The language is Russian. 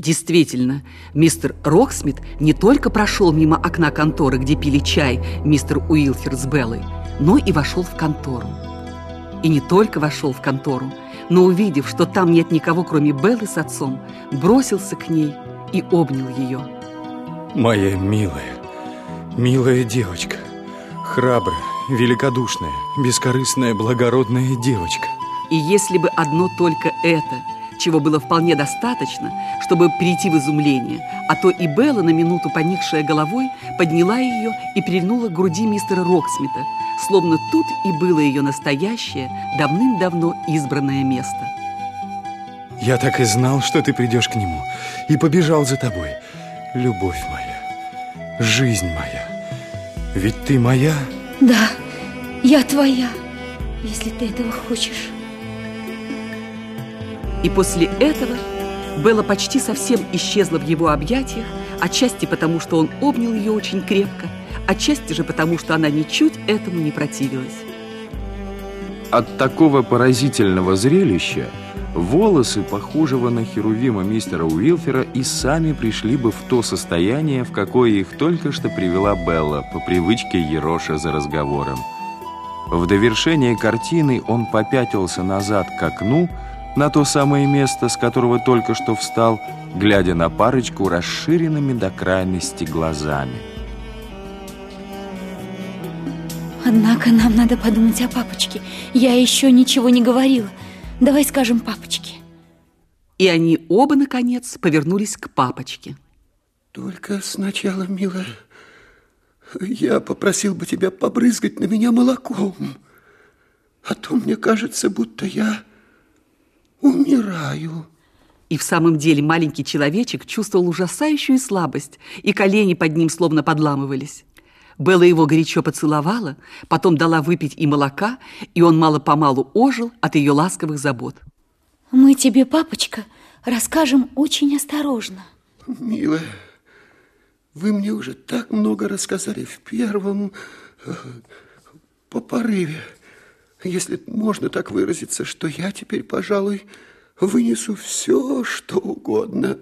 Действительно, мистер Роксмит не только прошел мимо окна конторы, где пили чай мистер Уилфер с Беллой, но и вошел в контору. И не только вошел в контору, но увидев, что там нет никого, кроме Беллы с отцом, бросился к ней и обнял ее. Моя милая, милая девочка, храбрая, великодушная, бескорыстная, благородная девочка. И если бы одно только это, чего было вполне достаточно, чтобы прийти в изумление, а то и Белла, на минуту поникшая головой, подняла ее и прильнула к груди мистера Роксмита, словно тут и было ее настоящее, давным-давно избранное место. Я так и знал, что ты придешь к нему, и побежал за тобой. Любовь моя, жизнь моя, ведь ты моя? Да, я твоя, если ты этого хочешь. И после этого Белла почти совсем исчезла в его объятиях, отчасти потому, что он обнял ее очень крепко, отчасти же потому, что она ничуть этому не противилась. От такого поразительного зрелища волосы, похожего на Херувима мистера Уилфера, и сами пришли бы в то состояние, в какое их только что привела Белла по привычке Ероша за разговором. В довершение картины он попятился назад к окну, на то самое место, с которого только что встал, глядя на парочку расширенными до крайности глазами. Однако нам надо подумать о папочке. Я еще ничего не говорила. Давай скажем папочке. И они оба, наконец, повернулись к папочке. Только сначала, милая, я попросил бы тебя побрызгать на меня молоком. А то мне кажется, будто я умираю. И в самом деле маленький человечек чувствовал ужасающую слабость, и колени под ним словно подламывались. Белла его горячо поцеловала, потом дала выпить и молока, и он мало-помалу ожил от ее ласковых забот. Мы тебе, папочка, расскажем очень осторожно. Милая, вы мне уже так много рассказали в первом э, по порыве если можно так выразиться, что я теперь, пожалуй, вынесу все, что угодно.